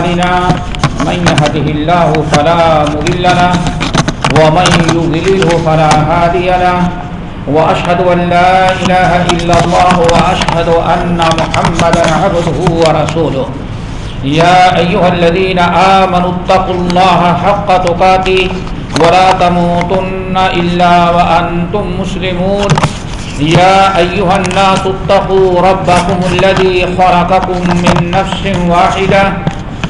أعمالنا من يهده الله فلا مضل له ومن يضلله فلا هادي له وأشهد أن لا إله إلا الله وأشهد أن محمدا عبده ورسوله يا أيها الذين آمنوا اتقوا الله حق تقاته ولا تموتن إلا وأنتم مسلمون يا أيها الناس اتقوا ربكم الذي خلقكم من نفس واحدة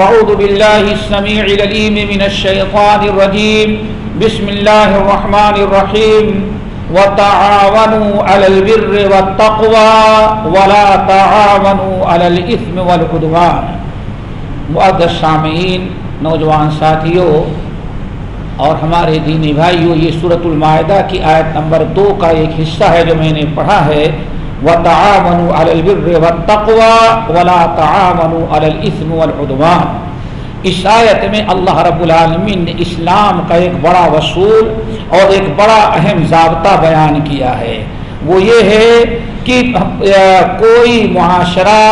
فعوذ بالله السميع العليم من الشيطان الرجيم بسم الله الرحمن الرحيم وتعاونوا على البر والتقوى ولا تعاونوا على الإثم والعدوان معدد سامعین، نوجوان ساتھیوں اور ہمارے دینی بھائیوں، یہ صورت المائدہ کی آیت نمبر دو کا ایک حصہ ہے جو میں نے پڑھا ہے۔ و تعاون البر و تقوا ولا تعاون الاسم والعدوان. اس آیت میں اللہ رب العالمین نے اسلام کا ایک بڑا وصول اور ایک بڑا اہم ضابطہ بیان کیا ہے۔ وہ یہ ہے کہ کوئی معاشرہ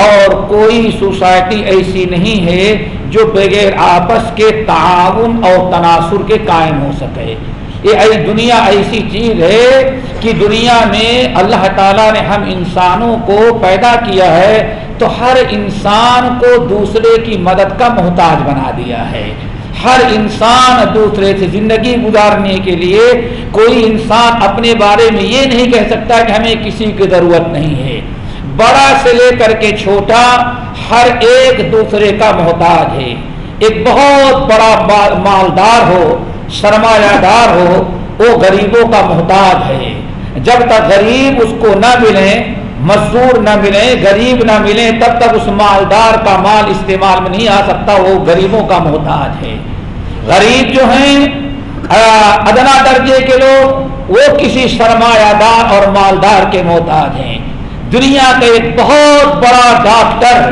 اور کوئی سوسائٹی ایسی نہیں ہے جو بغیر آپس کے تعاون اور تناسر کے قائم ہو سکے۔ یہ دنیا ایسی چیز ہے کہ دنیا میں اللہ تعالیٰ نے ہم انسانوں کو پیدا کیا ہے تو ہر انسان کو دوسرے کی مدد کا محتاج بنا دیا ہے۔ ہر انسان دوسرے سے زندگی گزارنے کے لیے کوئی انسان اپنے بارے میں یہ نہیں کہہ سکتا کہ ہمیں کسی کی ضرورت نہیں ہے۔ بڑا سے لے کر کے چھوٹا ہر ایک دوسرے کا محتاج ہے۔ ایک بہت بڑا مالدار ہو سرمایہ دار ہو، وہ غریبوں کا محتاج ہے۔ جب تک غریب اس کو نہ ملے، مزدور نہ ملے، غریب نہ ملے، تب تک اس مالدار کا مال استعمال میں نہیں آ سکتا، وہ غریبوں کا محتاج ہے۔ غریب جو ہیں ادنا درجے کے لوگ، وہ کسی سرمایہ دار اور مالدار کے محتاج ہیں۔ دنیا کا ایک بہت بڑا ڈاکٹر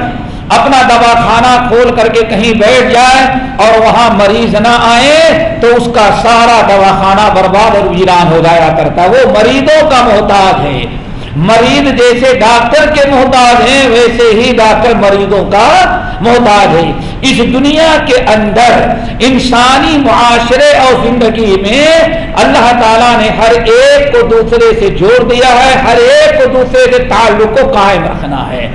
اپنا دوا خانہ کھول کر کے کہیں بیٹھ جائے اور وہاں مریض نہ آئے تو اس کا سارا دوا خانہ برباد اور ویران ہو جایا کرتا وہ مریضوں کا محتاج ہے۔ مریض جیسے ڈاکٹر کے محتاج ہیں، ویسے ہی ڈاکٹر مریضوں کا محتاج ہے۔ اس دنیا کے اندر انسانی معاشرے اور زندگی میں اللہ تعالیٰ نے ہر ایک کو دوسرے سے جوڑ دیا ہے، ہر ایک کو دوسرے کے تعلق کو قائم رکھنا ہے۔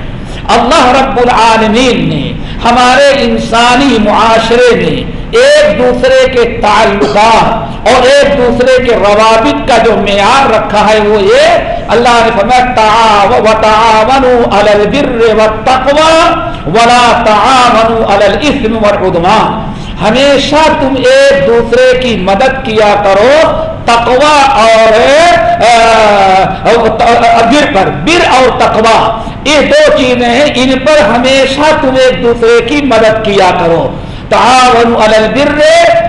اللہ رب العالمین نے ہمارے انسانی معاشرے میں ایک دوسرے کے تعلقات اور ایک دوسرے کے روابط کا جو معیار رکھا ہے وہ یہ اللہ نے فرمایا علی البر ولا علی والعدوان ہمیشہ تم ایک دوسرے کی مدد کیا کرو تقوا اور بر پر بر اور تقوا یہ دو چیزیں ہیں، ان پر ہمیشہ تم ایک دوسرے کی مدد کیا کرو۔ تعاون علی البر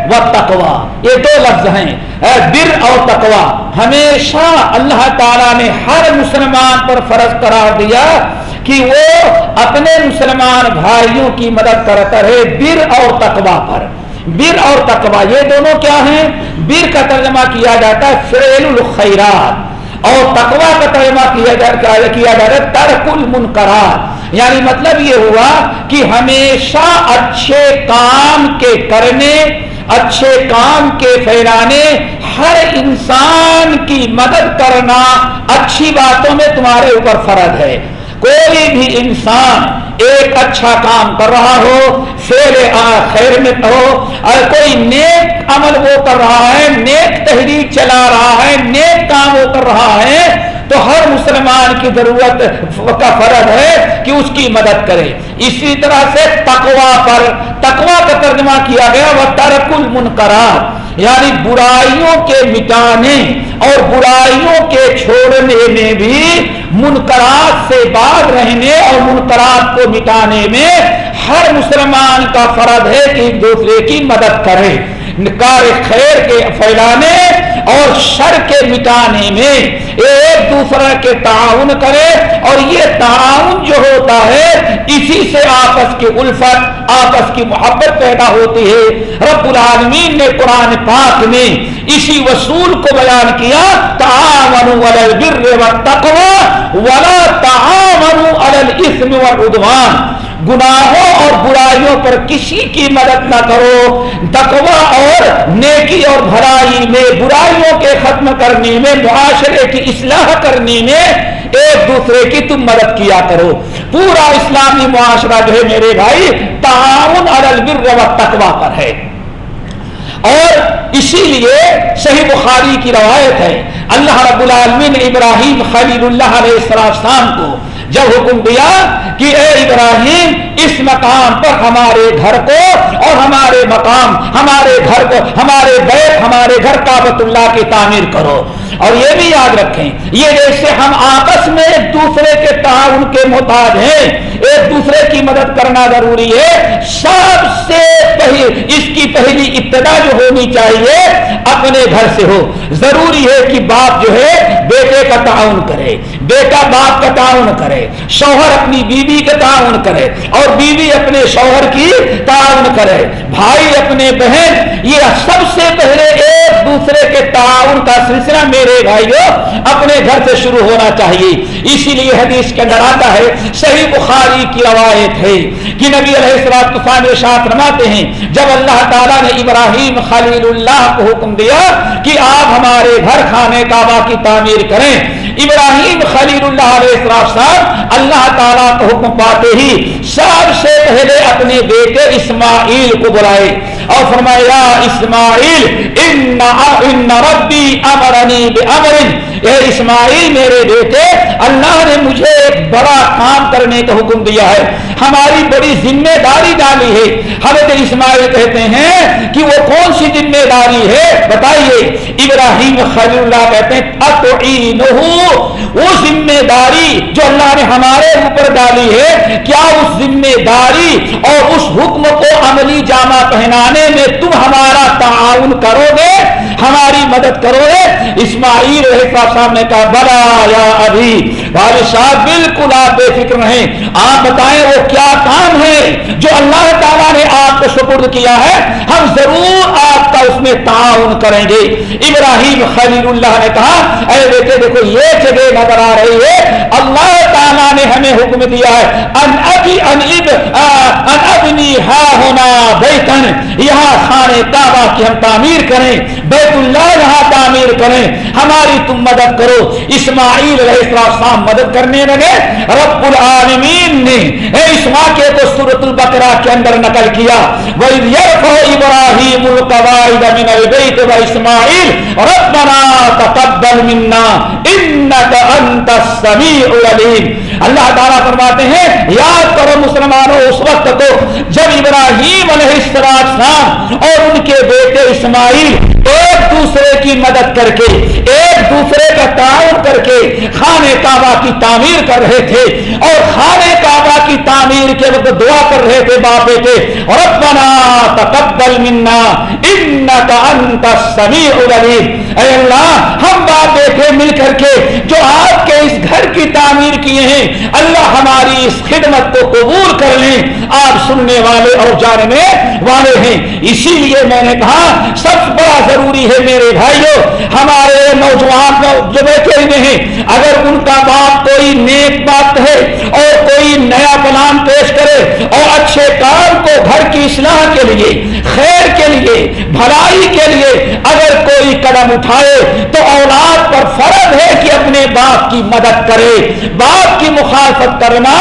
و تقوا یہ دو لفظ ہیں۔ بر اور تقوا ہمیشہ اللہ تعالیٰ نے ہر مسلمان پر فرض قرار دیا کہ وہ اپنے مسلمان بھائیوں کی مدد کرتا رہے بر اور تقوا پر۔ بر اور تقوا یہ دونوں کیا ہیں؟ بر کا ترجمہ کیا جاتا ہے فعل الخیرات۔ اور تقوا کا ترجمہ کیا جاتا ہے؟ ترک المنکرات یعنی مطلب یہ ہوا کہ ہمیشہ اچھے کام کے کرنے، اچھے کام کے پھیلانے، ہر انسان کی مدد کرنا اچھی باتوں میں تمہارے اوپر فرض ہے۔ کوئی بھی انسان ایک اچھا کام کر رہا ہو فیل خیر میں ہو اور کوئی نیک عمل وہ کر رہا ہے، نیک تحریک چلا رہا ہے، نیک کام وہ کر رہا مسلمان کی ضرورت کا فرض ہے کہ اس کی مدد کرے۔ اسی طرح سے تقوا پر تقوا کا ترجمہ کیا گیا، وہ ترک المنکرات یعنی برائیوں کے مٹانے اور برائیوں کے چھوڑنے میں بھی منکرات سے بعد رہنے اور منکرات کو مٹانے میں ہر مسلمان کا فرض ہے کہ ایک دوسرے کی مدد کرے۔ کار خیر کے پھیلانے اور شر کے مٹانے میں ایک دوسرے کے تعاون کرے اور یہ تعاون جو ہوتا ہے، اسی سے آپس کی الفت، آپس کی محبت پیدا ہوتی ہے۔ رب العالمین نے قرآن پاک میں اسی وصول کو بیان کیا تعاون البر والتقوى ولا تعاون على والعدوان۔ گناہوں اور برائیوں پر کسی کی مدد نہ کرو۔ تقوا اور نیکی اور بھلائی میں، برائیوں کے ختم کرنے میں، معاشرے کی اصلاح کرنے میں ایک دوسرے کی تم مدد کیا کرو۔ پورا اسلامی معاشرہ جو ہے میرے بھائی، تعاون اور البر و تقوا پر ہے۔ اور اسی لیے صحیح بخاری کی روایت ہے، اللہ رب العالمین ابراہیم خلیل اللہ علیہ السلام کو جب حکم دیا کہ اے ابراہیم، اس مقام پر ہمارے گھر کو اور ہمارے مقام، ہمارے گھر کو، ہمارے بیت، ہمارے گھر کابت اللہ کی تعمیر کرو۔ اور یہ بھی یاد رکھیں، یہ جیسے ہم آپس میں ایک دوسرے کے تعاون کے محتاج ہیں، ایک دوسرے کی مدد کرنا ضروری ہے۔ سب سے پہلے اس کی پہلی ابتدا جو ہونی چاہیے، اپنے گھر سے ہو۔ ضروری ہے کہ باپ جو ہے بیٹے کا تعاون کرے۔ بیٹا باپ کا تعاون کرے، شوہر اپنی بیوی کا تعاون کرے اور بیوی اپنے شوہر کی تعاون کرے۔ بھائی اپنے بہن، یہ سب سے پہلے ایک دوسرے کے تعاون کا سلسلہ میرے بھائیوں اپنے گھر سے شروع ہونا چاہیے۔ اسی لیے حدیث کے اندر آتا ہے، صحیح بخاری کی روایت ہے کہ نبی علیہ السلام شاط رماتے ہیں، جب اللہ تعالیٰ نے ابراہیم خلیل اللہ کو حکم دیا کہ آپ ہمارے گھر کھانے کعبہ کی تعمیر کریں ابراہیم خلیل اللہ علیہ السلام اللہ تعالیٰ کا حکم پاتے ہی سب سے پہلے اپنے بیٹے اسماعیل کو بلائے۔ اور فرمایا اسماعیل، ان ان ربی امرنی بامر اے اسماعیل میرے بیٹے، اللہ نے مجھے ایک بڑا کام کرنے کا حکم دیا ہے۔ ہماری بڑی ذمہ داری ڈالی ہے۔ حضرت اسماعیل کہتے ہیں کہ وہ کون سی ذمہ داری ہے؟ بتائیے۔ ابراہیم خلیل اللہ کہتے ہیں وہ ذمہ داری جو اللہ نے ہمارے اوپر ڈالی ہے، کیا اس ذمہ داری اور اس حکم کو عملی جامع پہنانے میں تم ہمارا تعاون کرو گے، ہماری مدد کرو گے؟ اسماعیل صاحب نے کہا بڑا یا ابھی والد صاحب بالکل آپ بے فکر نہیں آپ بتائیں وہ کیا کام ہے؟ جو اللہ تعالیٰ نے آپ کو سپرد کیا ہے، ہم ضرور آپ کا اس میں تعاون کریں گے۔ ابراہیم خلیل اللہ نے کہا، اے بیٹے، دیکھو، یہ جگہ نظر آ رہی ہے۔ اللہ تعالیٰ نے ہمیں حکم دیا ہے، ان ابی ان اب ان ابنی ہا ہونا بیتن۔ یہاں خانے کعبہ کی ہم تعمیر کریں، بیت اللہ یہاں تعمیر کریں۔ ہماری تم مدد کرو۔ اسماعیل علیہ السلام مدد کرنے لگے۔ رب العالمین نے اس واقعے کو سورت البقرہ کے اندر نقل کیا۔ وَإِذْ يَرْفَعُ إِبْرَاهِيمُ الْقَوَائِدَ مِنَ الْبَيْتِ وَإِسْمَاعِيلُ رَبَّنَا تَقَبَّلْ مِنَّا إِنَّكَ أَنْتَ السَّمِيعُ الْعَلِيمُ۔ اللہ تعالیٰ فرماتے ہیں، یاد کرو مسلمانوں، اس وقت کو جب ابراہیم علیہ السلام اور ان کے بیٹے اسماعیل ایک دوسرے کی مدد کر کے، ایک دوسرے کا تعاون کر کے خانے کعبہ کی تعمیر کر رہے تھے اور خانے کعبہ کی تعمیر کے وقت دعا کر رہے تھے باپ بیٹے، ربنا تقبل منا انك انت السميع العليم اے اللہ، ہم باپ بیٹے مل کر کے جو آپ کے اس گھر کی تعمیر کیے ہیں، اللہ ہماری اس خدمت کو قبول کر لیں۔ آپ سننے والے اور جاننے والے ہیں۔ اسی لیے میں نے کہا، سب بڑا ضروری ہے میرے بھائیوں ہمارے نوجوان جو بیٹھے ہوئے ہیں، اگر ان کا باپ کوئی نیک بات ہے اور کوئی نیا پلان پیش کرے اور اچھے کام کو گھر کی اصلاح کے لیے، خیر کے لیے، بھلائی کے لیے اگر کوئی قدم اٹھائے تو اولاد پر فرض ہے کہ اپنے باپ کی مدد کرے، باپ کی مخالفت کرنا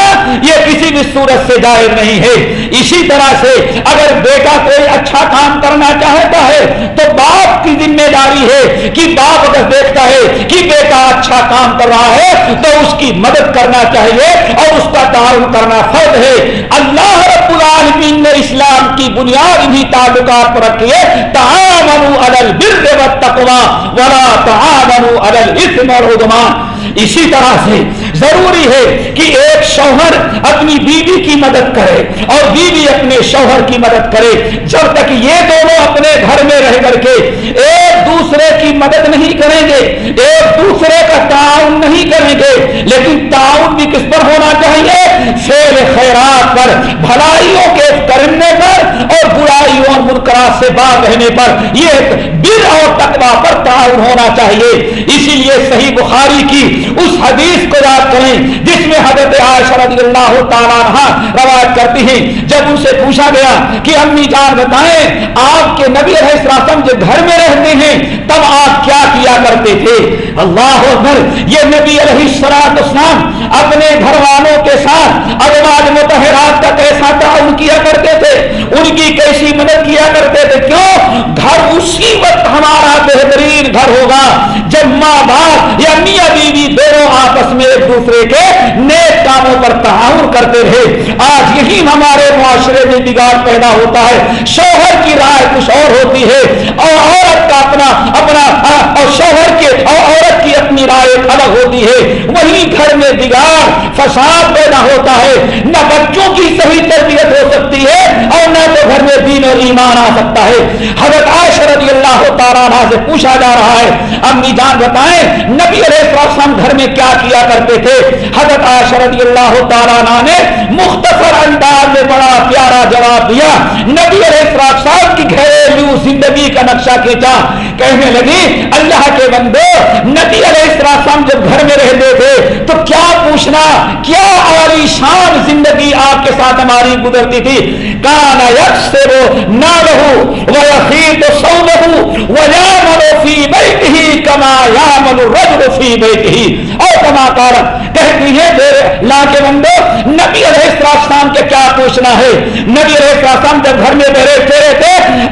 یہ کسی بھی صورت سے جائز نہیں ہے۔ اسی طرح سے اگر بیٹا کوئی اچھا کام کرنا چاہتا ہے تو باپ کی ذمہ داری ہے کہ باپ اگر دیکھتا ہے کہ بیٹا اچھا کام کر رہا ہے تو اس کی مدد کرنا چاہیے اور اس کا تعاون کرنا فرض ہے، اللہ رب العالمین نے اسلام کی بنیاد بھی تعلقات پر رکھی ہے، تعاونوا علی البر والتقوى ولا تعاونوا علی الاثم والعدوان۔ اسی طرح سے ضروری ہے کہ ایک شوہر اپنی بیوی کی مدد کرے اور بیوی اپنے شوہر کی مدد کرے۔ جب تک یہ دونوں اپنے گھر میں رہ کر کے ایک دوسرے کی مدد نہیں کریں گے، ایک دوسرے کا تعاون نہیں کریں گے۔ لیکن تعاون بھی کس پر ہونا چاہیے؟ فیل خیرات پر، بھلائیوں کے کرنے پر اور برائیوں اور منکرات سے باہر رہنے پر۔ یہ بر اور تقوا پر تعاون ہونا چاہیے۔ اسی لیے صحیح بخاری کی اس حدیث کو یاد کریں، جس میں حضرت عائشہ رضی اللہ تعالیٰ روایت کرتی ہیں۔ جب ان سے پوچھا گیا کہ امی جان بتائیں، آپ کے نبی علیہ السلام جب گھر میں رہتے ہیں تب آپ کیا کیا کرتے تھے؟ اللہ اکبر، یہ نبی علیہ السلام اسلام اپنے گھر والوں کے ساتھ ازواج متحرات کا کیسا تعاون کیا کرتے تھے؟ ان کی کیسی مدد کیا کرتے تھے؟ کیوں؟ گھر اسی وقت ہمارا بہترین گھر ہوگا جب ماں باپ یا میاں بیوی دونوں آپس میں ایک دوسرے کے نیک کاموں پر تعاون کرتے رہے۔ آج یہی ہمارے معاشرے میں بگاڑ پیدا ہوتا ہے۔ شوہر کی رائے کچھ اور ہوتی ہے اور عورت کا اپنا اپنا اور شوہر کے اور عورت کی اپنی رائے الگ ہوتی ہے۔ وہی گھر میں بگاڑ فساد پیدا ہوتا ہے۔ نہ بچوں کی صحیح تربیت ہو سکتی ہے اور نہ تو گھر میں دین اور ایمان آ سکتا ہے۔ حضرت عائشہ رضی اللہ تعالیٰ سے پوچھا جا رہا ہے، امی جان بتائیں، نبی علیہ السلام گھر میں کیا کیا کرتے تھے؟ حضرت عائشہ رضی اللہ تعالیٰ نے مختصر انداز میں بڑا پیارا جواب دیا۔ نبی علیہ السلام کی گھریلو زندگی کا نقشہ کھینچا۔ کہنے لگی، اللہ کے بندو نبی علیہ السلام جب گھر میں رہتے تھے، تو کیا پوچھنا، کیا عالی شان زندگی آپ کے ساتھ ہماری گزرتی تھی؟ کانا یک سے وہ نہ رہو وہ یقین تو سو رہو وہ یا مرو فی بیت ہی کما یا مرو رجل فی بیت ہی اور کما کار کہتی ہے میرے لا کے بندو، نبی علیہ السلام کے کیا پوچھنا ہے؟ نبی علیہ السلام جب گھر میں بیٹھتے رہتے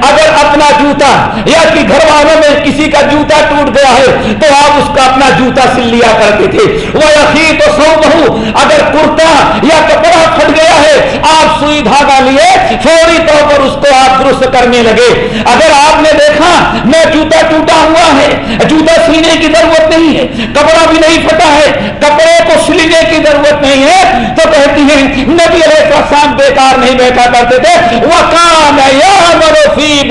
اگر اپنا جوتا یا کہ گھر والوں میں کسی کا جوتا ٹوٹ گیا ہے، تو آپ اس کا اپنا جوتا سل لیا کرتے تھے۔ وہ یقین تو سو بہو اگر کرتا یا کپڑا پھٹ گیا ہے، آپ سوئی دھاگا لیے، فوری طور پر اس کو آپ درست کرنے لگے۔ اگر آپ نے دیکھا، میں جوتا ٹوٹا ہوا ہے، جوتا سینے کی ضرورت نہیں ہے۔ کپڑا بھی نہیں پھٹا ہے۔ کپڑے کو سلنے کی ضرورت نہیں ہے۔ تو کہتی ہے نبی علیہ السلام بیکار نہیں بیٹھا کرتے تھے۔ وہ کام فی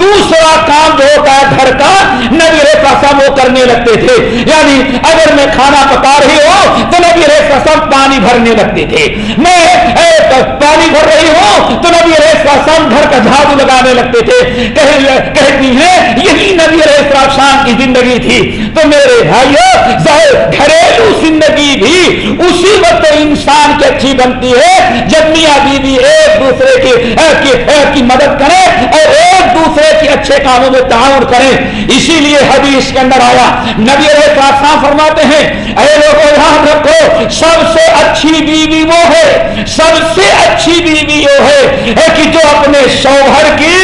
دوسرا کام جو ہوتا ہے گھر کا، نبی علیہ السلام وہ کرنے لگتے تھے۔ یعنی اگر میں کھانا پکا رہی ہوں تو نبی علیہ السلام پانی بھرنے لگتے تھے۔ میں پانی بھر رہی ہوں تو نبی علیہ السلام گھر کا جھاڑو لگانے لگتے تھے۔ کہتی ہیں یہی نبی علیہ السلام کی زندگی تھی۔ تو میرے بھائیو گھریلو زندگی بھی اسی وقت انسان کی اچھی بنتی ہے جب میاں بیوی ایک دوسرے کی, کی مدد کرے اور ایک دوسرے کے اچھے کاموں میں تعاون کریں۔ اسی لیے حدیث کے اندر آیا نبی علیہ السلام فرماتے ہیں اے لوگوں یاد رکھو سب سے اچھی بیوی وہ ہے سب سے اچھی بیوی وہ ہے کہ جو اپنے شوہر کی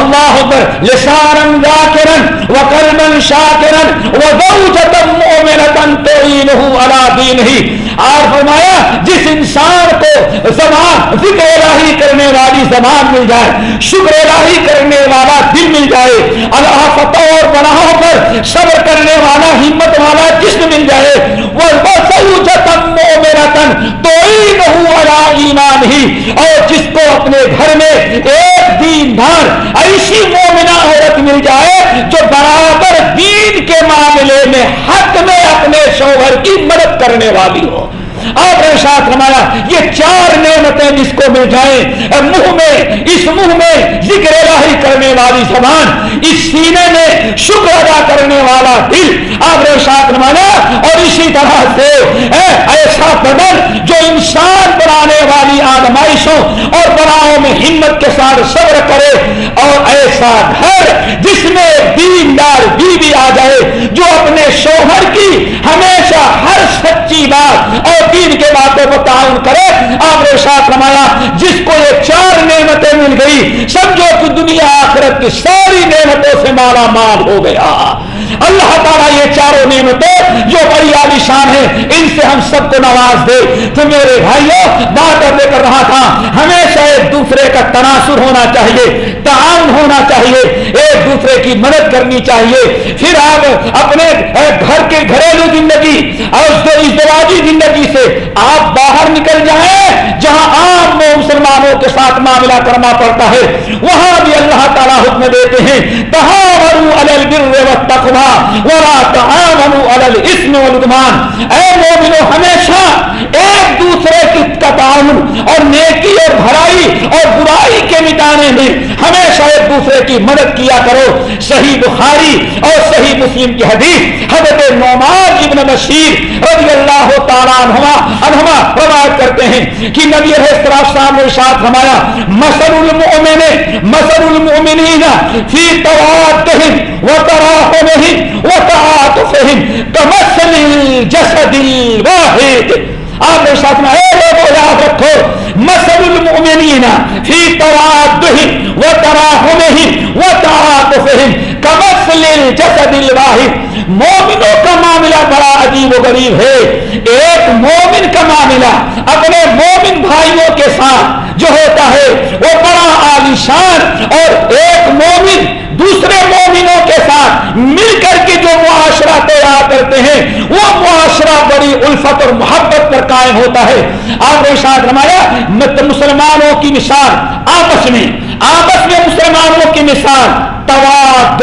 اللہ پر لسانم ذاکرن و قلبا شاکرن و زوجتا مؤمنتا تعینہ علی دینہ اور فرمایا جس انسان کو زبان ذکر الہی کرنے والی زبان مل جائے، شکر الہی کرنے والا دل مل جائے، اللہ فتح اور پناہوں پر صبر کرنے والا، ہمت والا جسم مل جائے وہ میرا تن تو ایمان ہی، اور جس کو اپنے گھر میں ایک دین بھر ایسی مومنہ عورت مل جائے، جو برابر دین کے معاملے میں حق میں اپنے شوہر کی مدد کرنے والی ہو۔ آپ نے ساتھ رمایا یہ چار نعمتیں جس کو مل جائیں منہ میں، اس منہ میں ذکر الہی کرنے والی زبان، اس سینے میں شکر ادا کرنے والا دل۔ آپ نے ساتھ رمایا اور اسی طرح سے ایسا بدن جو انسان بنانے والی آدمائشوں اور بناؤں میں ہمت کے ساتھ صبر کرے، اور ایسا گھر جس میں دین دار بیوی آ جائے، جو اپنے شوہر کی ہر سچی بات اور دین کے باتوں کو تعاون کرے۔ آپ نے ساتھ رمایا جس کو یہ چار نعمتیں مل گئی، سمجھو کہ دنیا آخرت کی ساری نعمتوں سے مالا مال ہو گیا۔ اللہ تعالیٰ یہ چاروں نعمتیں جو بڑی عالی شان ہے ان سے ہم سب کو نواز دے۔ تو میرے بھائیوں بات ابھی کر رہا تھا، ہمیشہ ایک دوسرے کا تناسر ہونا چاہیے۔ کرنی چاہیے۔ پھر آپ اپنے گھر کے گھریلو زندگی اور ازدواجی زندگی سے آپ باہر نکل جائیں جہاں آپ مسلمانوں کے ساتھ معاملہ کرنا پڑتا ہے۔ وہاں بھی اللہ تعالیٰ حکم دیتے ہیں اے مومنو، ہمیشہ ایک دوسرے کی تعاون اور نیکی اور بھرائی اور برائی کے مٹانے میں ہمیشہ ایک دوسرے کی مدد کیا کرو۔ صحیح بخاری اور صحیح مسلم کی حدیث حضرت نعمان ابن بشیر رضی اللہ تعالیٰ عنہما عنہما روایت کرتے ہیں کہ نبی علیہ السلام صاحب نے ارشاد فرمایا مثل المؤمن مثل المؤمنین فی توادہم وتراحمہم وتعاطفہم کمثل الجسد الواحد۔ آپ نے ساتھ میں اے لوگوں یاد رکھو مثل المؤمنین فی توادہم وتراحمہم وتعاطفہم کمثل الجسد الواحد۔ مومنوں کا معاملہ بڑا عجیب و غریب ہے۔ ایک مومن کا معاملہ اپنے مومن بھائیوں کے ساتھ جو ہوتا ہے، وہ بڑا عالیشان اور ایک مومن دوسرے مومنوں کے ساتھ مل کر کے جو معاشرہ تیار کرتے ہیں، وہ معاشرہ بڑی الفت اور محبت پر قائم ہوتا ہے۔ آپ نے ساتھ رمایا مسلمانوں کی مثال، آپس میں آپس میں مسلمانوں کی مثال تواد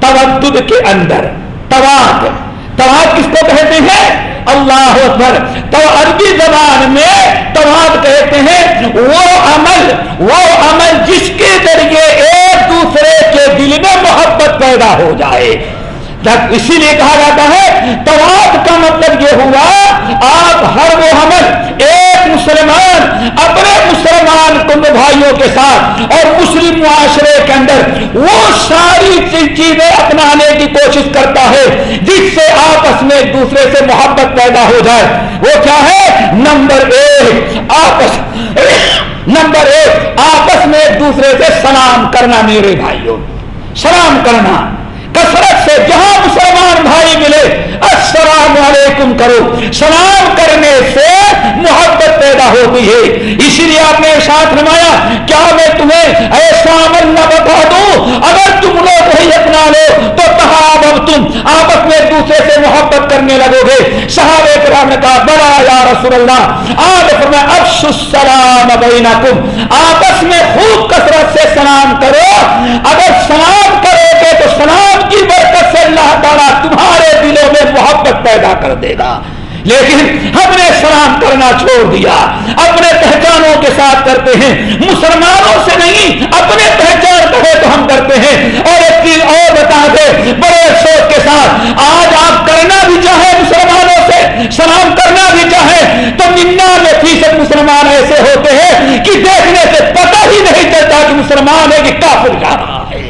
تودد کے اندر تواد تواد کس کو کہتے ہیں؟ اللہ اکبر۔ تو عربی زبان میں تواد کہتے ہیں، وہ عمل وہ عمل جس کے ذریعے ایک دوسرے کے دل میں محبت پیدا ہو جائے۔ اسی لیے کہا جاتا ہے تواد کا مطلب یہ ہوا، آپ ہر وہ عمل ایک مسلمان، اپنے مسلمان کمب بھائیوں کے ساتھ اور مسلم معاشرے کے اندر وہ ساری چیزیں اپنانے کی کوشش کرتا ہے جس سے آپس میں ایک دوسرے سے محبت پیدا ہو جائے۔ وہ کیا ہے؟ نمبر ایک، آپس نمبر ایک، آپس میں ایک دوسرے سے سلام کرنا میرے بھائیوں۔ سلام کرنا۔ کثرت سے جہاں مسلمان بھائی ملے، السلام علیکم کرو۔ سلام کرنے سے محبت پیدا ہوتی ہے۔ اسی لیے آپ نے ساتھ نمایا کیا میں تمہیں ایسا عمل نہ بتا دوں؟ اگر تم لوگ وہی اپنا لو، تو تحاب اب تم؟ آپس میں ایک دوسرے سے محبت کرنے لگو گے۔ صحابہ کرام نے کہا بڑا یا رسول اللہ۔ آج فرمایا افش السلام بینکم۔ آپس میں خوب کثرت سے سلام کرو۔ اگر سلام کرو گے تو سلام کی برکت سے اللہ تعالیٰ تمہارے دلوں میں محبت پیدا کر دے گا۔ لیکن ہم نے سلام کرنا چھوڑ دیا۔ اپنے پہچانوں کے ساتھ کرتے ہیں۔ مسلمانوں سے نہیں، اپنے پہچان کرے تو ہم کرتے ہیں۔ اور ایک چیز اور بتا دے، بڑے افسوس کے ساتھ، آج آپ کرنا بھی چاہیں مسلمانوں سے سلام کرنا بھی چاہیں، تو ننانوے فیصد مسلمان ایسے ہوتے ہیں کہ دیکھنے سے پتہ ہی نہیں چلتا کہ مسلمان ہے کہ کافر جا رہا ہے۔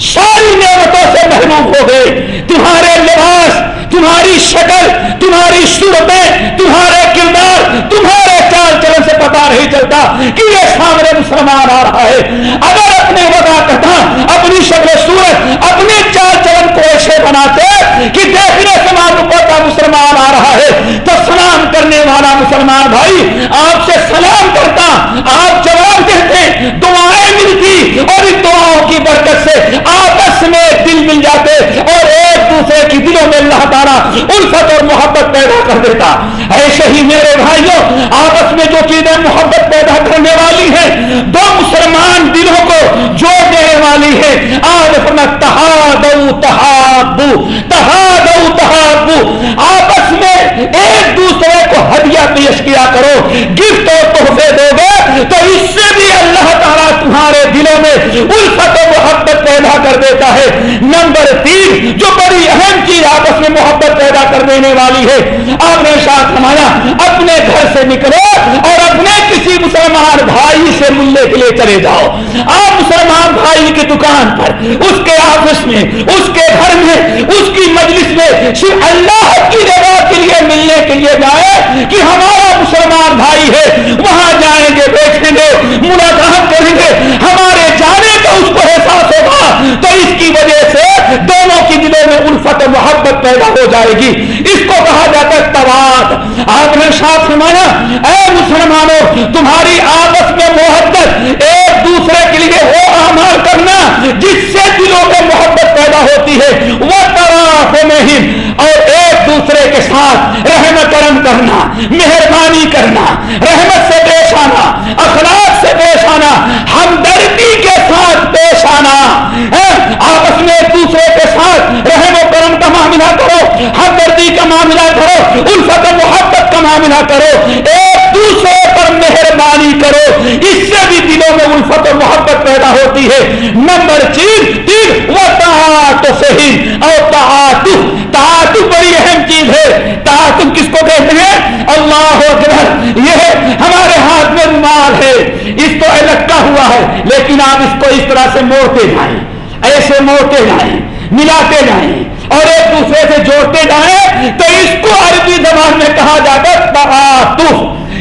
ساری نعمتوں سے محروم ہو گئے۔ تمہارے لباس، تمہاری شکل، تمہاری صورتیں، تمہارے کردار، تمہارے چال چلن سے پتا نہیں چلتا کہ یہ سامنے مسلمان آ رہا ہے۔ اگر اپنے ودا کہتا اپنی شکل صورت، اپنے چال چلن کو ایسے بناتے کہ دیکھنے سے معلوم پڑتا مسلمان آ رہا ہے۔ تو سلام کرنے والا مسلمان بھائی، آپ سے سلام کرتا، آپ جواب دیتے، دعائیں ملتی اور ان دعاؤں کی برکت سے آپس میں دل مل جاتے اور ایک دوسرے کی دلوں میں اللہ تعالیٰ الفت اور محبت پیدا کر دیتا۔ ایسے ہی میرے بھائیوں، آپس میں جو چیزیں محبت پیدا کرنے والی ہیں، دو مسلمان دلوں کو جوڑ دینے والی ہے آج اپنا تہادو تہابو تہادو۔ آپس میں ایک دوسرے کو ہدیہ پیش کیا کرو۔ گفٹ اور تحفے دو گے تو اس سے بھی اللہ تعالیٰ تمہارے دلوں میں الفت و محبت پیدا کر دیتا ہے۔ نمبر تین، جو بڑی اہم چیز آپس میں محبت پیدا کر دینے والی ہے۔ آپ نے ساتھ نمایا اپنے گھر سے نکلو اور اپنے کسی مسلمان بھائی سے ملنے کے لیے چلے جاؤ۔ آپ مسلمان بھائی کی دکان پر، اس کے آفس میں، اس کے گھر میں، اس کی مجلس میں صرف اللہ کی جگہ کے لیے ملنے کے لیے جائے کہ ہمارا مسلمان بھائی ہے۔ وہاں جائیں گے، بیٹھیں گے، ملاقات کریں گے۔ ہمارے جانے کا اس کو تو اس کی وجہ سے دونوں کی دلوں میں الفت و محبت پیدا ہو جائے گی۔ اس کو کہا جاتا ہے تواد آپ نے ساتھ مانا اے مسلمانوں، تمہاری آپس میں محبت ایک دوسرے کے لیے وہ آمار کرنا جس سے دلوں میں محبت پیدا ہوتی ہے وہ طرح میں ہی اور ایک دوسرے کے ساتھ رحم کرم کرنا مہربانی کرنا رحمت سے پیش آنا اخلاق سے پیش آنا ہمدردی کے ساتھ پیش آنا آپس میں ایک دوسرے کے ساتھ رحم و کرم کا معاملہ کرو ہمدردی کا معاملہ کرو الفت و محبت کرو، ایک دوسرے پر مہربانی کرو۔ اس سے بھی دلوں میں الفت و محبت پیدا ہوتی ہے۔ نمبر چیز تین وہ صحیح۔ اور تعاتف بڑی اہم چیز ہے۔ تعاتف کس کو کہتے ہیں؟ اللہ اکبر یہ ہمارے ہاتھ میں رومال ہے۔ اس کو لٹکا ہوا ہے، لیکن آپ اس کو اس طرح سے موڑتے جائیں۔ ایسے موڑتے جائیں، ملاتے جائیں۔ اور ایک دوسرے سے جوڑتے جائیں تو اس کو عربی زبان میں کہا جاتا ہے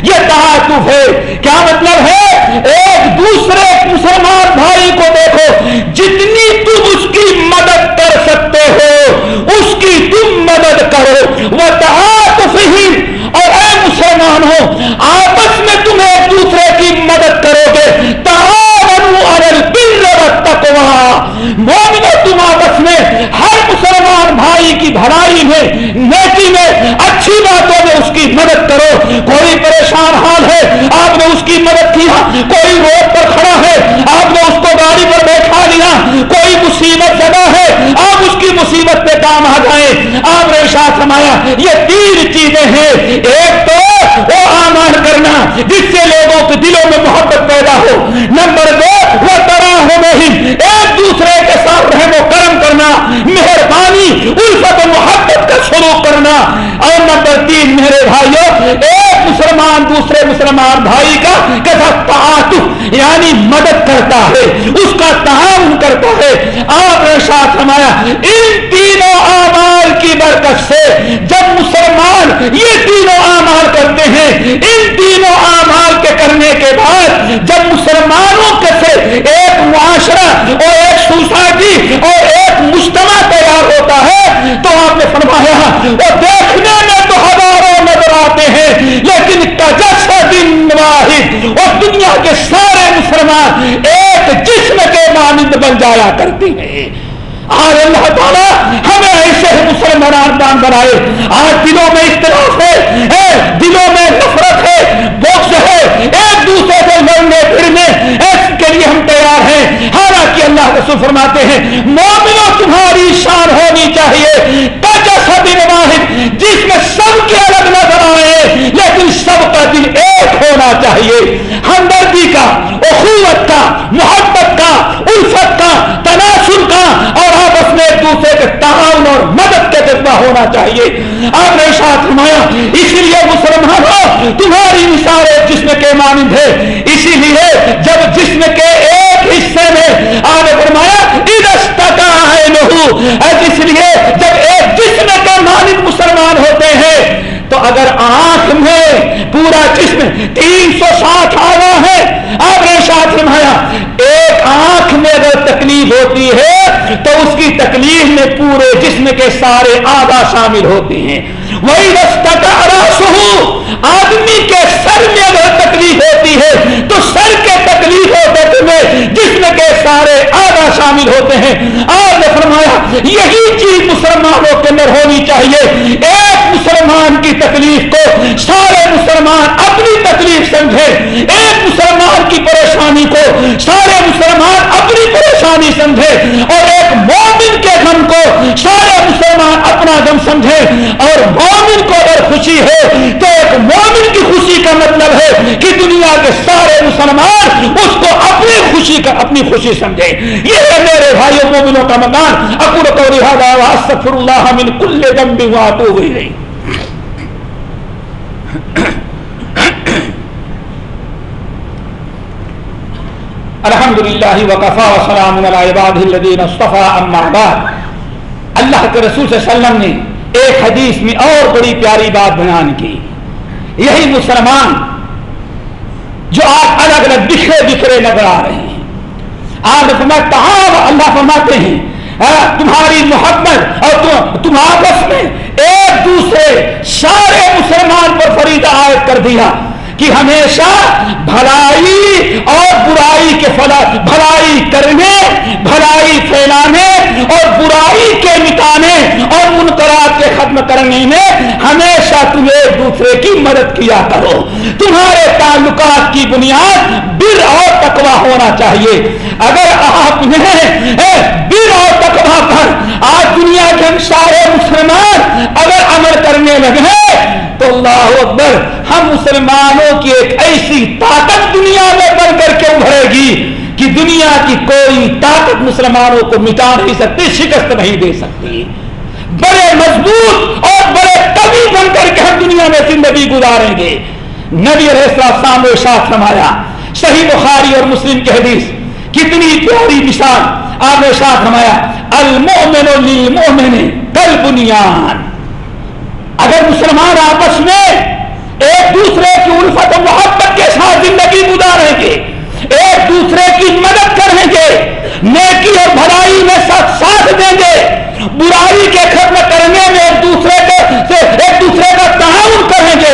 یہ تعاطف ہے۔ کیا مطلب ہے؟ ایک دوسرے مسلمان بھائی کو دیکھو جتنی تم اس کی مدد کر سکتے ہو اس کی تم مدد کرو وہ تعاتف ہی اور اے مسلمان ہو آپس میں تم ایک دوسرے کی مدد کرو گے مومنو تم آپس میں ہر مسلمان بھائی کی بھلائی میں نیکی میں اچھی باتوں میں اس کی مدد کرو۔ کوئی پریشان حال ہے، آپ نے اس کی مدد کیا کوئی روڈ پر کھڑا ہے، آپ نے اس کو گاڑی پر بیٹھا لیا۔ کوئی مصیبت زدہ ہے، آپ اس کی مصیبت پہ کام آ جائیں۔ آپ نے ساتھ سمایا یہ تین چیزیں ہیں۔ ایک تو وہ آمان کرنا، جس سے لوگوں کے دلوں میں محبت پیدا ہو۔ نمبر دو وہ طرح ہو نہیں ایک دوسرے کے ساتھ رحم و کرم کرنا مہربانی الفت و محبت کا شروع کرنا اور نمبر تین، میرے بھائیوں، ایک مسلمان دوسرے مسلمان بھائی کا تعاطف یعنی مدد کرتا ہے، اس کا تعاون کرتا ہے۔ آپ نے ساتھ ہمارا ان تینوں آمار کی برکت سے جب مسلمان یہ تینوں آمار کرتے ہیں، ان تینوں آمال کے کرنے کے بعد جب مسلمانوں کے سے ایک معاشرہ اور ایک سوسائٹی اور ایک مجتمع تیار ہوتا ہے، تو آپ نے فرمایا وہ دیکھنے میں تو ہزاروں نظر آتے ہیں لیکن دن واحد اور دنیا کے سارے مسلمان ایک جسم کے مانند بن جایا کرتے ہیں۔ آج اللہ تعالیٰ ہمیں ایسے مسلمان دان بنائے۔ آج دلوں میں اختلاف ہے دلوں میں نفرت ہے بوکس ہے۔ ایک دوسرے سے لڑنے، پھرنے اس کے لیے ہم تیار ہیں۔ حالانکہ اللہ رسول فرماتے ہیں، مومنوں تمہاری شان ہونی چاہیے۔ واحد، جس میں سب کے لیکن سب کا دل ایک ہونا چاہیے۔ ہمدردی کا، اخوت کا، محبت کا، الفت کا تناسل کا، اور آپس میں ایک دوسرے کے تعاون اور مدد کا جذبہ ہونا چاہیے۔ آپ نے ساتھ نمایا اسی لیے مسلمانوں، تمہاری مثال ایک جسم کے مانند ہے۔ اسی لیے جب جسم کے ایک حصے میں آپ نے فرمایا ہے اس لیے جب ایک جسم کے مانند مسلمان ہوتے ہیں تو اگر آنکھ میں پورا جسم تین سو ساٹھ آنا ہے آپ نے ساتھ نمایا ایک آنکھ میں اگر تکلیف ہوتی ہے، تو اس کی تکلیف میں پورے جسم کے سارے آدھا شامل ہوتے ہیں۔ وہی رستہ آدمی کے سر میں اگر تکلیف ہوتی ہے، تو سر کے تکلیف ہوتے میں جسم کے سارے آدھا شامل ہوتے ہیں۔ آپ نے فرمایا، یہی چیز مسلمانوں کے اندر ہونی چاہیے۔ ایک مسلمان کی تکلیف کو سارے مسلمان اپنی تکلیف سمجھے ایک مسلمان کی پریشانی کو سارے مسلمان اپنی پریشانی سمجھے اور ایک موت کے غم کو سارے مسلمان اپنا غم سمجھے اور مومن کو اگر خوشی ہے تو ایک مومن کی خوشی کا مطلب ہے کہ دنیا کے سارے مسلمان اس کو اپنی خوشی کا اپنی خوشی سمجھے یہ ہے میرے بھائیوں مومنوں کا مکان۔ اکور کو رہا اللہ من کل دم بھی وہاں تو ہوئی رہی الحمد للہ وقفا وسلام عباد الدین اما بعد۔ اللہ کے رسول صلی اللہ علیہ وسلم نے ایک حدیث میں اور بڑی پیاری بات بیان کی۔ یہی مسلمان جو آج الگ الگ بکھرے بکھرے نظر آ رہے ہیں۔ آپ فرمایا، کہاں اللہ فرماتے ہیں؟ تمہاری محبت اور تم آپس میں ایک دوسرے سارے مسلمان پر فریدہ عائد کر دیا کہ ہمیشہ بھلائی اور برائی کے فلا، بھلائی کرنے، بھلائی پھیلانے اور برائی کے مٹانے اور منقرات کے میں ہمیشہ تم ایک دوسرے کی مدد کیا کرو۔ تمہارے تعلقات کی بنیاد بر اور تقوا ہونا چاہیے۔ اگر آپ نے بر اور تقوا پر آج دنیا کے سارے مسلمان اگر عمل کرنے لگے، تو اللہ اکبر ہم مسلمانوں کی ایک ایسی طاقت دنیا میں بن کر کے ابھرے گی کہ دنیا کی کوئی طاقت مسلمانوں کو مٹا نہیں سکتی، شکست نہیں دے سکتی۔ بڑے مضبوط اور بن کر کے ہم دنیا میں زندگی گزاریں گے۔ نبی السلام نے ساتھ رمایا صحیح بخاری اور مسلم کے حدیث، کتنی پیاری مثال۔ آپ نے ساتھ رمایا المومن للمومن کل بنیان اگر مسلمان آپس میں ایک دوسرے کی الفت و محبت کے ساتھ زندگی گزاریں گے، ایک دوسرے کی مدد کریں گے، نیکی اور بھلائی میں ساتھ ساتھ دیں گے برائی کے ختم کرنے میں ایک دوسرے سے ایک دوسرے کا تعاون کریں گے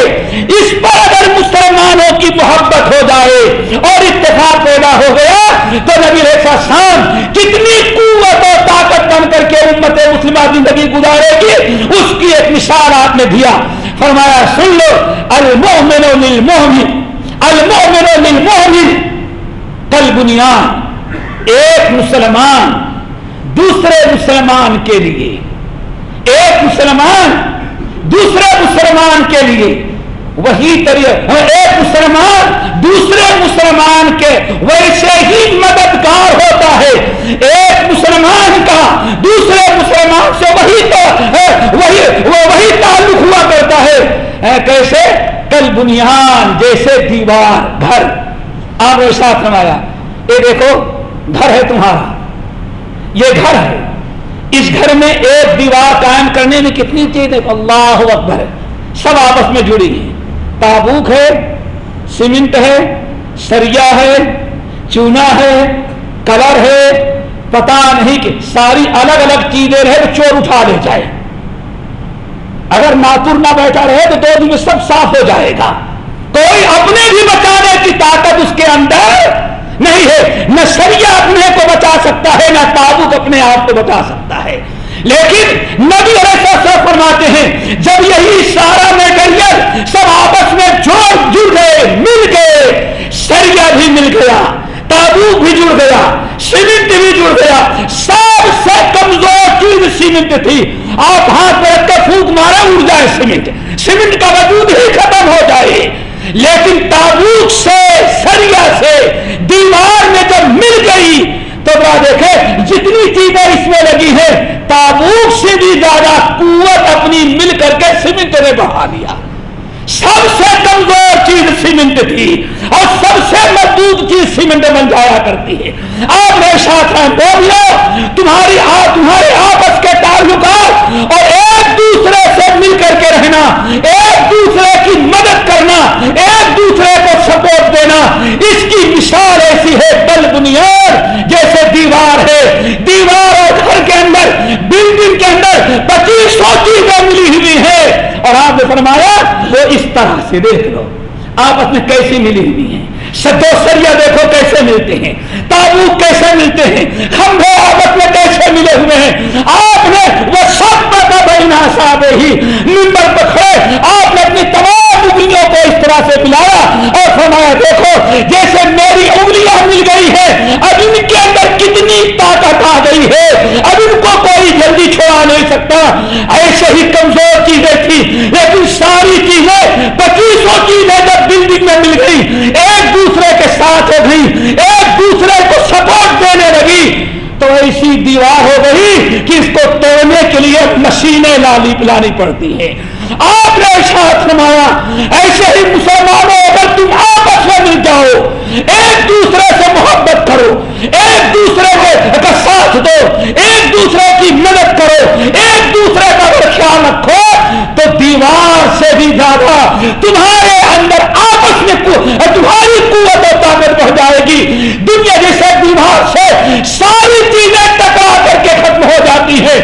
اس پر اگر مسلمانوں کی محبت ہو جائے اور اتفاق پیدا ہو گیا تو نبی ریسا شام کتنی قوت اور طاقت بن کر کے امت مسلمہ زندگی گزارے گی اس کی ایک دیا فرمایا، سن لو المؤمن للمؤمن المؤمن للمؤمن کل بنیاد ایک مسلمان دوسرے مسلمان کے لیے، ایک مسلمان دوسرے مسلمان کے لیے، وہی طریقہ ہاں، ایک مسلمان، دوسرے مسلمان کے ویسے ہی مددگار ہوتا ہے۔ ایک مسلمان کا دوسرے مسلمان سے وہی تو وہی وہی تعلق ہوا کرتا ہے۔ کیسے؟ کل بنیاد جیسے دیوار، گھر۔ آپ نے ساتھ نمایا یہ دیکھو، گھر ہے تمہارا۔ یہ گھر ہے۔ اس گھر میں ایک دیوار قائم کرنے میں کتنی چیز ہے اللہ اکبر، سب آپس میں جڑی ہیں۔ تابوک ہے سیمنٹ ہے، سریا ہے، چونا ہے کلر ہے، پتا نہیں کہ ساری الگ الگ چیزیں رہے تو چور اٹھا لے جائے۔ اگر ناتور نہ بیٹھا رہے تو دو دن میں سب صاف ہو جائے گا۔ کوئی اپنے بھی بچانے کی طاقت اس کے اندر نہیں ہے۔ نہ سریا اپنے کو بچا سکتا ہے، نہ تابوک اپنے آپ کو بچا سکتا ہے۔ لیکن نبی ایسا سب فرماتے ہیں، جب یہی سارا میٹریل سب آپس میں جوڑ جڑ گئے، مل گئے، سریا بھی مل گیا تابوک بھی جڑ گیا، سیمنٹ بھی جڑ گیا، سب سے کمزور چیز سیمنٹ تھی۔ آپ ہاتھ میں رکھ کر پھونک مارے اڑ جائے سیمنٹ۔ سیمنٹ کا وجود ہی ختم ہو جائے۔ لیکن تابوک سے، سریا سے، دیوار میں جب مل گئی تو ذرا دیکھے، جتنی چیزیں اس میں لگی ہے تابوک سے بھی زیادہ قوت اپنی مل کر کے سیمنٹ نے بڑھا دیا۔ سب سے کمزور چیز سیمنٹ تھی اور سب سے مضبوط چیز سیمنٹ بن جایا کرتی ہے۔ آپ میرے ساتھ ہیں بولو تمہاری آپ تمہارے آپس کے تعلقات اور ایک دوسرے سے مل کر کے رہنا، ایک دوسرے کی مدد کرنا، ایک دوسرے کو سپورٹ دینا، اس کی مثال ایسی ہے، بل بنیاد، جیسے دیوار ہے۔ دیوار اور گھر کے اندر، بلڈنگ کے اندر پچیس سو چیزیں ملی ہوئی ہے اور آپ نے فرمایا، وہ اس طرح سے دیکھ لو، آپس میں کیسی ملی ہوئی ہیں۔ سدو سریا دیکھو کیسے ملتے ہیں۔ تابوت کیسے ملتے ہیں۔ ہم کھمبے آپس میں کیسے ملے ہوئے ہیں۔ آپ نے وہ سب کا بہنا صاحب ہی نمبر پکڑے آپ نے انگلیوں طرح سے ملایا اور فرمایا، دیکھو، جیسے میری انگلیاں مل گئی ہے اب ان کے اندر کتنی طاقت آ گئی ہے، اب ان کو کوئی جلدی چھوڑا نہیں سکتا. ایسے ہی کمزور چیزیں تھی لیکن ساری چیزیں، پچیسوں چیزیں جب بلڈنگ میں مل گئی ایک دوسرے کے ساتھ ہو گئی ایک دوسرے کو سپورٹ دینے لگی، تو ایسی دیوار ہو گئی کہ اس کو توڑنے کے لیے مشینیں لانی پلانی پڑتی ہیں۔ آپ نے ساتھ نمایا ایسے ہی مسلمانوں اگر تم آپس میں مل جاؤ ایک دوسرے سے محبت کرو ایک دوسرے کا ساتھ دو ایک دوسرے کی مدد کرو ایک دوسرے کا اگر خیال رکھو تو دیوار سے بھی زیادہ تمہارے اندر آپس میں تمہاری قوت و طاقت بڑھ جائے گی۔ دنیا جیسے دیوار سے ساری چیزیں ٹکرا کر کے ختم ہو رہی ہے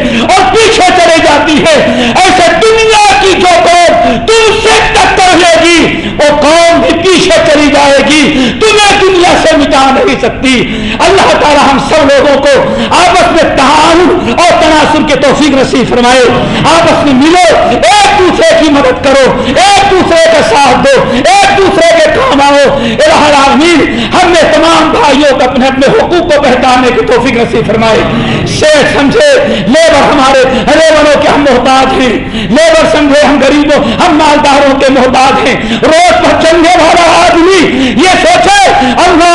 ایسے دنیا کی جو قوم تم سے ٹکر لے گی، وہ قوم بھی پیچھے چلی جائے گی۔ تمہیں دنیا سے مٹا نہیں سکتی۔ اللہ تعالی ہم سب لوگوں کو آپس میں تعاون اور تناسب کے توفیق نصیب فرمائے۔ آپس میں ملو۔ ایک دوسرے کی مدد کرو، ایک دوسرے کا ساتھ دو، ایک دوسرے کے کام آؤ۔ العالمین، ہم نے تمام بھائیوں کو اپنے اپنے حقوق کو پہچاننے کی توفیق نصیب فرمائے شیخ سمجھے، لیبر ہمارے لیبروں کے ہم محتاج ہیں۔ لیبر سمجھے، ہم غریبوں، ہم مالداروں کے محتاج ہیں۔ روڈ پر چلنے والا آدمی یہ سوچے، اللہ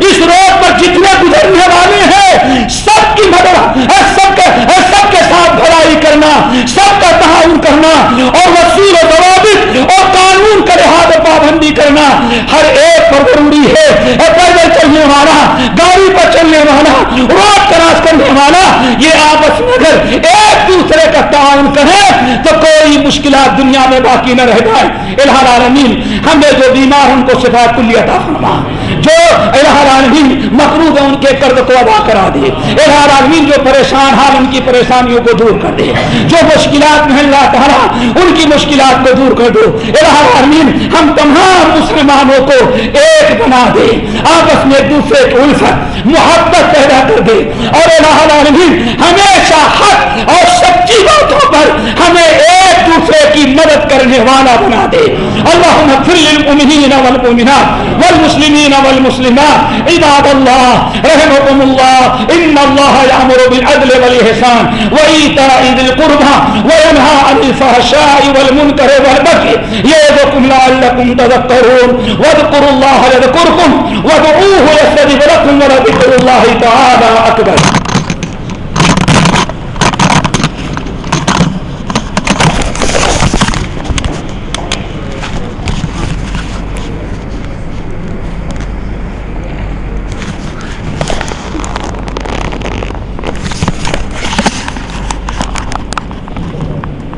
اس روڈ پر جتنے گزرنے والے ہیں سب کی مدد سب کے سب کے ساتھ بھلائی کرنا سب کا تعاون کرنا اور وسیل و ضوابط اور قانون کا لحاظ پابندی کرنا ہر ایک پر ضروری ہے۔ پیدل چلنے والا، گاڑی پر چلنے والا روڈ کراس کرنے والا، یہ آپس میں اگر ایک دوسرے کا تعاون کرے تو کوئی مشکلات دنیا میں باقی نہ رہ جائے۔ الہ العالمین ہمیں جو بیمار ان کو شفا کلی عطا فرما، جو الہ العالمین مقروض ان کے قرض کو ادا کرا دے الہ العالمین جو پریشان حال ان کی پریشانیوں کو دور کر دے۔ جو مشکلات میں تعالیٰ، ان کی مشکلات کو دور کر دو۔ العالمین، ہم تمام مسلمانوں کو ایک بنا دے آپس میں ایک دوسرے کو الفت، محبت پیدا کر دے اور العالمین، ہمیشہ حق اور سچی باتوں پر ہمیں ایک دوسرے کی مدد کرنے والا بنا دے۔ اللہم اغفر للمؤمنین والمؤمنات والمسلمین والمسلمات۔ عباد اللہ رحمكم اللہ، ان اللہ یامر بالعدل والاحسان۔ وایتاء ذی القربى وینهى عن الفحشاء والمنکر والبغي یعظکم لعلکم تذکرون۔ واذکروا اللہ یذکرکم، وادعوه يستجب لكم ولذكر الله تعالى اکبر۔